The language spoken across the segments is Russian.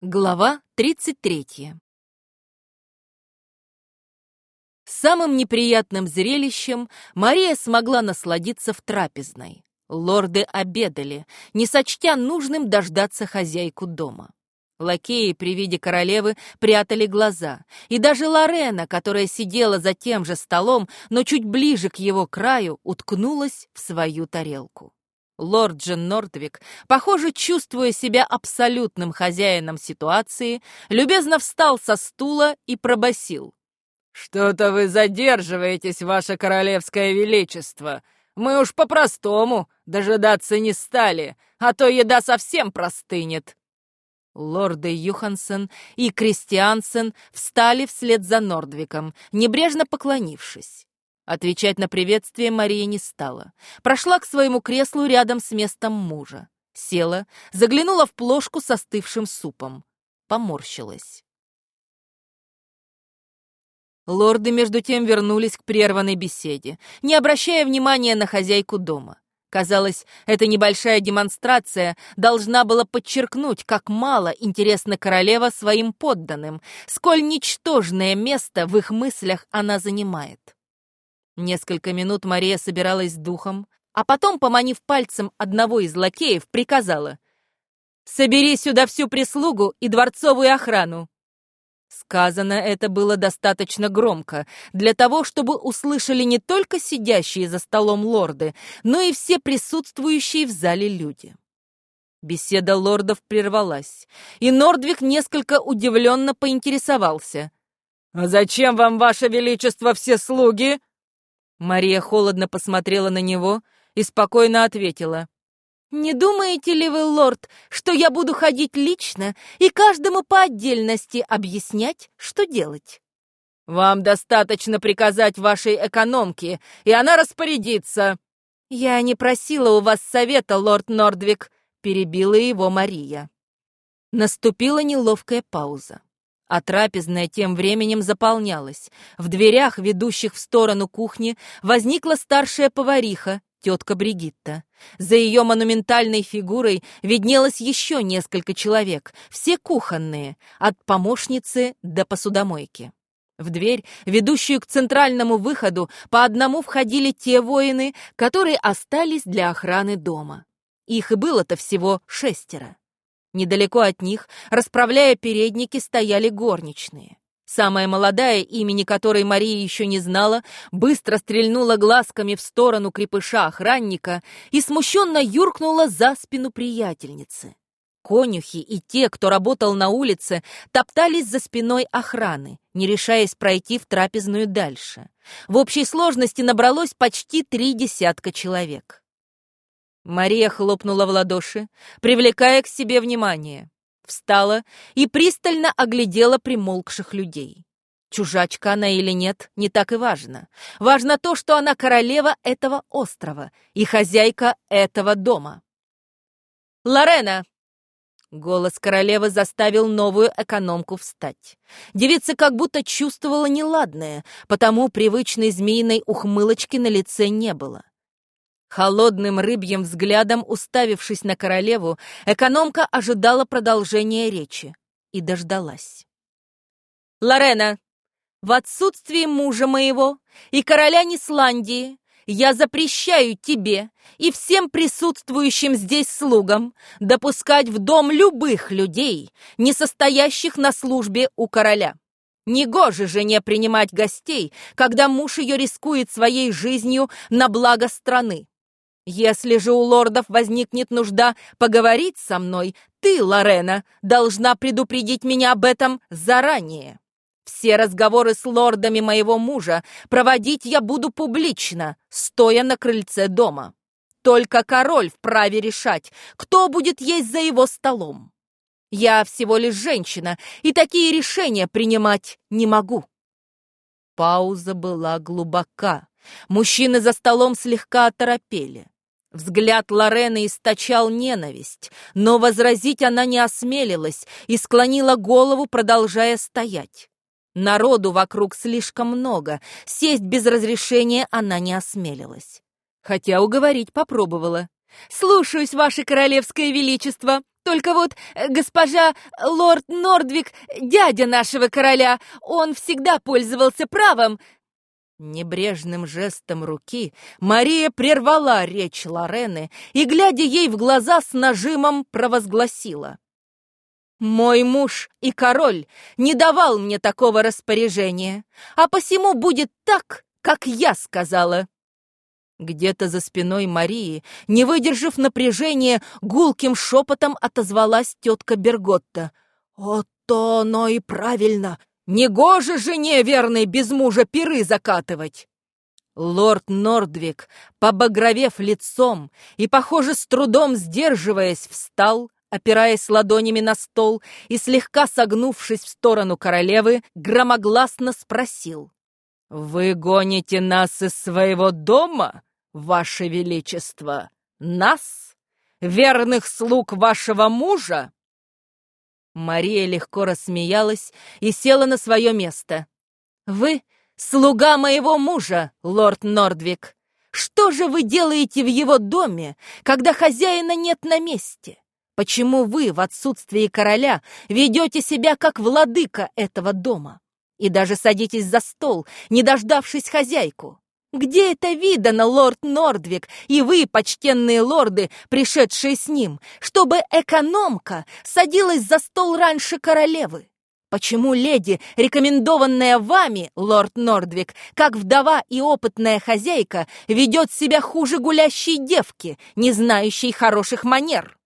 Глава 33 Самым неприятным зрелищем Мария смогла насладиться в трапезной. Лорды обедали, не сочтя нужным дождаться хозяйку дома. Лакеи при виде королевы прятали глаза, и даже Лорена, которая сидела за тем же столом, но чуть ближе к его краю, уткнулась в свою тарелку. Лорд Джен Нордвик, похоже, чувствуя себя абсолютным хозяином ситуации, любезно встал со стула и пробасил: «Что-то вы задерживаетесь, ваше королевское величество. Мы уж по-простому дожидаться не стали, а то еда совсем простынет». Лорды Юхансен и Кристиансен встали вслед за Нордвиком, небрежно поклонившись. Отвечать на приветствие Мария не стала. Прошла к своему креслу рядом с местом мужа. Села, заглянула в плошку с остывшим супом. Поморщилась. Лорды между тем вернулись к прерванной беседе, не обращая внимания на хозяйку дома. Казалось, эта небольшая демонстрация должна была подчеркнуть, как мало интересна королева своим подданным, сколь ничтожное место в их мыслях она занимает. Несколько минут Мария собиралась с духом, а потом, поманив пальцем одного из лакеев, приказала «Собери сюда всю прислугу и дворцовую охрану». Сказано это было достаточно громко, для того, чтобы услышали не только сидящие за столом лорды, но и все присутствующие в зале люди. Беседа лордов прервалась, и Нордвик несколько удивленно поинтересовался. «А зачем вам, ваше величество, все слуги?» Мария холодно посмотрела на него и спокойно ответила. «Не думаете ли вы, лорд, что я буду ходить лично и каждому по отдельности объяснять, что делать?» «Вам достаточно приказать вашей экономке, и она распорядится». «Я не просила у вас совета, лорд Нордвик», — перебила его Мария. Наступила неловкая пауза. А трапезная тем временем заполнялась. В дверях, ведущих в сторону кухни, возникла старшая повариха, тетка Бригитта. За ее монументальной фигурой виднелось еще несколько человек, все кухонные, от помощницы до посудомойки. В дверь, ведущую к центральному выходу, по одному входили те воины, которые остались для охраны дома. Их и было-то всего шестеро. Недалеко от них, расправляя передники, стояли горничные. Самая молодая, имени которой Мария еще не знала, быстро стрельнула глазками в сторону крепыша-охранника и смущенно юркнула за спину приятельницы. Конюхи и те, кто работал на улице, топтались за спиной охраны, не решаясь пройти в трапезную дальше. В общей сложности набралось почти три десятка человек. Мария хлопнула в ладоши, привлекая к себе внимание. Встала и пристально оглядела примолкших людей. Чужачка она или нет, не так и важно. Важно то, что она королева этого острова и хозяйка этого дома. «Лорена!» Голос королевы заставил новую экономку встать. Девица как будто чувствовала неладное, потому привычной змеиной ухмылочки на лице не было. Холодным рыбьим взглядом, уставившись на королеву, экономка ожидала продолжения речи и дождалась. «Лорена, в отсутствие мужа моего и короля Нисландии я запрещаю тебе и всем присутствующим здесь слугам допускать в дом любых людей, не состоящих на службе у короля. Негоже жене принимать гостей, когда муж ее рискует своей жизнью на благо страны. Если же у лордов возникнет нужда поговорить со мной, ты, Лорена, должна предупредить меня об этом заранее. Все разговоры с лордами моего мужа проводить я буду публично, стоя на крыльце дома. Только король вправе решать, кто будет есть за его столом. Я всего лишь женщина, и такие решения принимать не могу. Пауза была глубока. Мужчины за столом слегка оторопели. Взгляд Лорены источал ненависть, но возразить она не осмелилась и склонила голову, продолжая стоять. Народу вокруг слишком много, сесть без разрешения она не осмелилась. Хотя уговорить попробовала. «Слушаюсь, ваше королевское величество, Только вот э, госпожа лорд Нордвик, дядя нашего короля, он всегда пользовался правом». Небрежным жестом руки Мария прервала речь Лорены и, глядя ей в глаза, с нажимом провозгласила. «Мой муж и король не давал мне такого распоряжения, а посему будет так, как я сказала». Где-то за спиной Марии, не выдержав напряжения, гулким шепотом отозвалась тетка Берготта. «Вот то оно и правильно! Негоже жене верной без мужа пиры закатывать!» Лорд Нордвик, побагровев лицом и, похоже, с трудом сдерживаясь, встал, опираясь ладонями на стол и, слегка согнувшись в сторону королевы, громогласно спросил. «Вы гоните нас из своего дома?» Ваше Величество, нас, верных слуг вашего мужа?» Мария легко рассмеялась и села на свое место. «Вы слуга моего мужа, лорд Нордвик. Что же вы делаете в его доме, когда хозяина нет на месте? Почему вы в отсутствии короля ведете себя как владыка этого дома? И даже садитесь за стол, не дождавшись хозяйку? Где это видано, лорд Нордвик, и вы, почтенные лорды, пришедшие с ним, чтобы экономка садилась за стол раньше королевы? Почему леди, рекомендованная вами, лорд Нордвик, как вдова и опытная хозяйка, ведет себя хуже гулящей девки, не знающей хороших манер?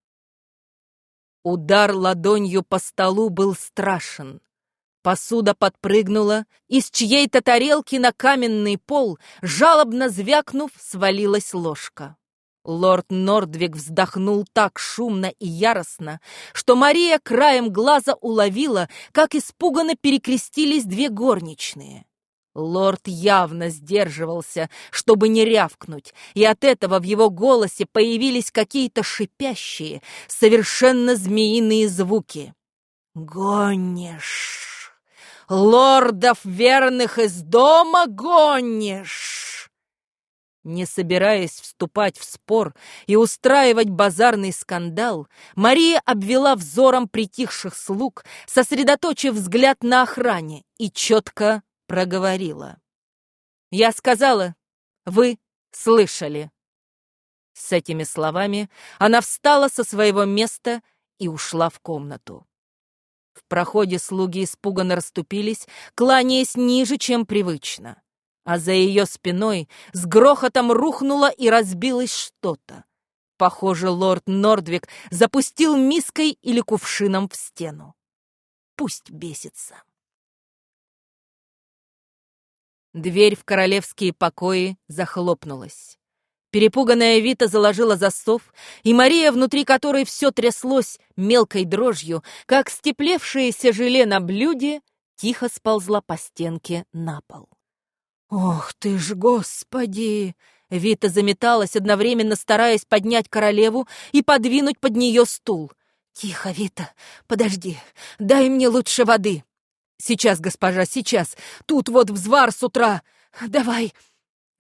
Удар ладонью по столу был страшен. Посуда подпрыгнула, из чьей-то тарелки на каменный пол, жалобно звякнув, свалилась ложка. Лорд Нордвик вздохнул так шумно и яростно, что Мария краем глаза уловила, как испуганно перекрестились две горничные. Лорд явно сдерживался, чтобы не рявкнуть, и от этого в его голосе появились какие-то шипящие, совершенно змеиные звуки. «Гонишь!» Лордов верных из дома гонишь!» Не собираясь вступать в спор и устраивать базарный скандал, Мария обвела взором притихших слуг, сосредоточив взгляд на охране, и четко проговорила. «Я сказала, вы слышали». С этими словами она встала со своего места и ушла в комнату. В проходе слуги испуганно расступились, кланяясь ниже, чем привычно. А за ее спиной с грохотом рухнуло и разбилось что-то. Похоже, лорд Нордвик запустил миской или кувшином в стену. Пусть бесится. Дверь в королевские покои захлопнулась. Перепуганная Вита заложила засов, и Мария, внутри которой все тряслось мелкой дрожью, как степлевшееся желе на блюде, тихо сползла по стенке на пол. «Ох ты ж, господи!» Вита заметалась, одновременно стараясь поднять королеву и подвинуть под нее стул. «Тихо, Вита, подожди, дай мне лучше воды». «Сейчас, госпожа, сейчас. Тут вот взвар с утра. Давай,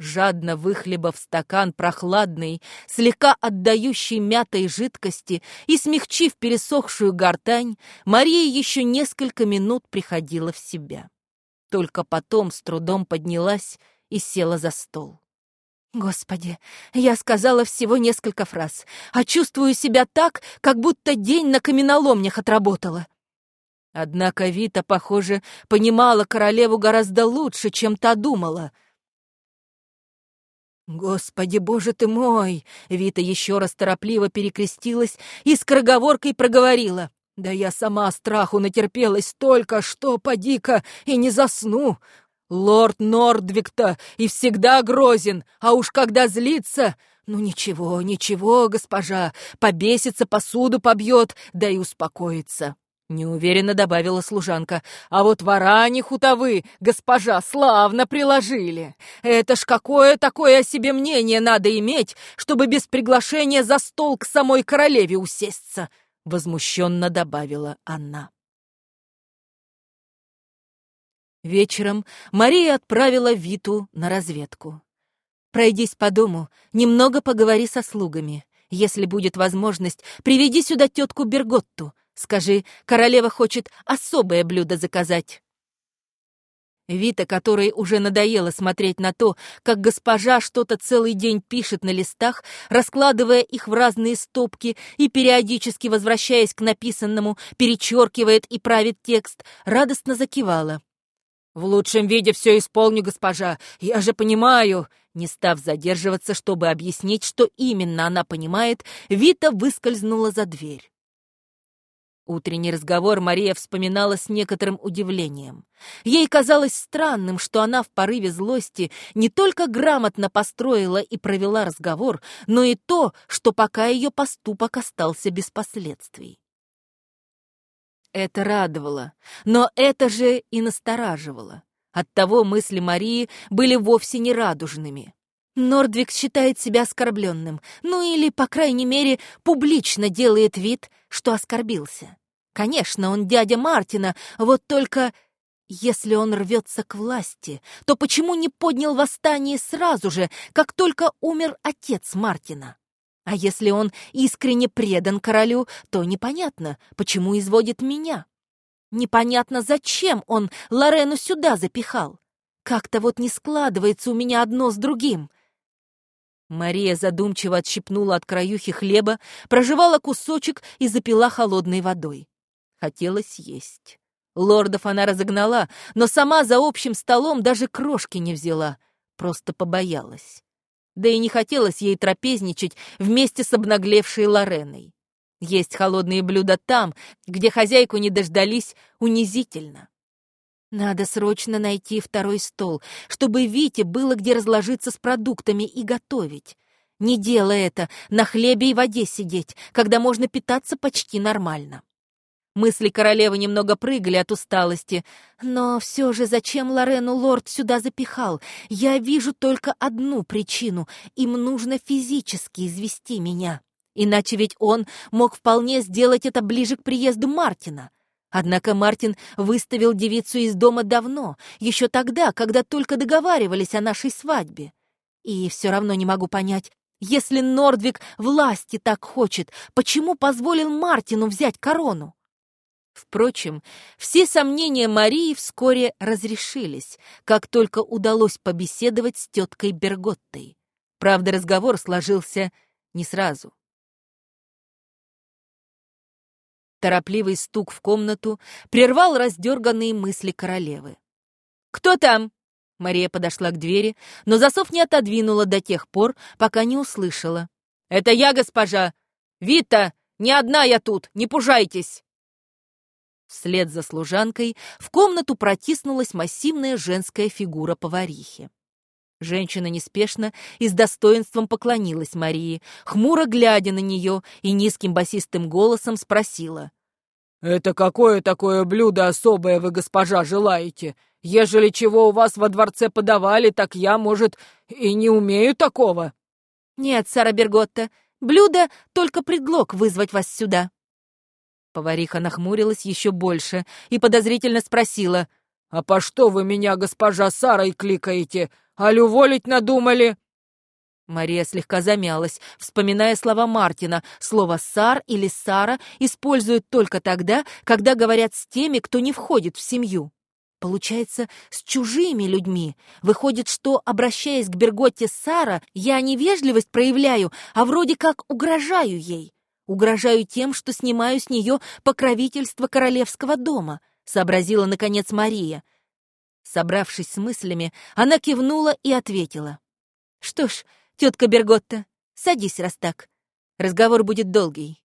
Жадно выхлебав стакан прохладной, слегка отдающей мятой жидкости и смягчив пересохшую гортань, Мария еще несколько минут приходила в себя. Только потом с трудом поднялась и села за стол. Господи, я сказала всего несколько фраз, а чувствую себя так, как будто день на каменоломнях отработала. Однако Вита, похоже, понимала королеву гораздо лучше, чем та думала — «Господи, боже ты мой!» Вита еще раз торопливо перекрестилась и с кроговоркой проговорила. «Да я сама страху натерпелась только, что поди-ка и не засну. Лорд Нордвик-то и всегда грозен, а уж когда злится... Ну ничего, ничего, госпожа, побесится, посуду побьет, да и успокоится. Неуверенно добавила служанка. «А вот варани хутовы, госпожа, славно приложили. Это ж какое такое о себе мнение надо иметь, чтобы без приглашения за стол к самой королеве усесться!» Возмущенно добавила она. Вечером Мария отправила Виту на разведку. «Пройдись по дому, немного поговори со слугами. Если будет возможность, приведи сюда тетку Берготту. Скажи, королева хочет особое блюдо заказать. Вита, которой уже надоело смотреть на то, как госпожа что-то целый день пишет на листах, раскладывая их в разные стопки и периодически возвращаясь к написанному, перечеркивает и правит текст, радостно закивала. «В лучшем виде все исполню, госпожа, я же понимаю!» Не став задерживаться, чтобы объяснить, что именно она понимает, Вита выскользнула за дверь. Утренний разговор Мария вспоминала с некоторым удивлением. Ей казалось странным, что она в порыве злости не только грамотно построила и провела разговор, но и то, что пока ее поступок остался без последствий. Это радовало, но это же и настораживало. Оттого мысли Марии были вовсе не радужными. Нордвик считает себя оскорбленным, ну или, по крайней мере, публично делает вид, что оскорбился. Конечно, он дядя Мартина, вот только если он рвется к власти, то почему не поднял восстание сразу же, как только умер отец Мартина? А если он искренне предан королю, то непонятно, почему изводит меня. Непонятно, зачем он Лорену сюда запихал. Как-то вот не складывается у меня одно с другим. Мария задумчиво отщипнула от краюхи хлеба, прожевала кусочек и запила холодной водой. Хотелось есть. Лордов она разогнала, но сама за общим столом даже крошки не взяла, просто побоялась. Да и не хотелось ей трапезничать вместе с обнаглевшей Лореной. Есть холодные блюда там, где хозяйку не дождались, унизительно. Надо срочно найти второй стол, чтобы Вите было где разложиться с продуктами и готовить. Не делай это, на хлебе и воде сидеть, когда можно питаться почти нормально. Мысли королевы немного прыгали от усталости. Но все же зачем Лорену лорд сюда запихал? Я вижу только одну причину. Им нужно физически извести меня. Иначе ведь он мог вполне сделать это ближе к приезду Мартина. Однако Мартин выставил девицу из дома давно, еще тогда, когда только договаривались о нашей свадьбе. И все равно не могу понять, если Нордвик власти так хочет, почему позволил Мартину взять корону? Впрочем, все сомнения Марии вскоре разрешились, как только удалось побеседовать с теткой Берготтой. Правда, разговор сложился не сразу. Торопливый стук в комнату прервал раздерганные мысли королевы. «Кто там?» Мария подошла к двери, но засов не отодвинула до тех пор, пока не услышала. «Это я, госпожа! Вита, не одна я тут, не пужайтесь!» Вслед за служанкой в комнату протиснулась массивная женская фигура поварихи. Женщина неспешно и с достоинством поклонилась Марии, хмуро глядя на нее и низким басистым голосом спросила. «Это какое такое блюдо особое вы, госпожа, желаете? Ежели чего у вас во дворце подавали, так я, может, и не умею такого?» «Нет, Сара Берготта, блюдо — только предлог вызвать вас сюда». Повариха нахмурилась еще больше и подозрительно спросила. «А по что вы меня, госпожа Сарой, кликаете? Аль уволить надумали?» Мария слегка замялась, вспоминая слова Мартина. Слово «сар» или «сара» используют только тогда, когда говорят с теми, кто не входит в семью. Получается, с чужими людьми. Выходит, что, обращаясь к Берготте Сара, я не вежливость проявляю, а вроде как угрожаю ей. Угрожаю тем, что снимаю с нее покровительство королевского дома, сообразила, наконец, Мария. Собравшись с мыслями, она кивнула и ответила. «Что ж, тетка Берготта, садись, раз так. Разговор будет долгий.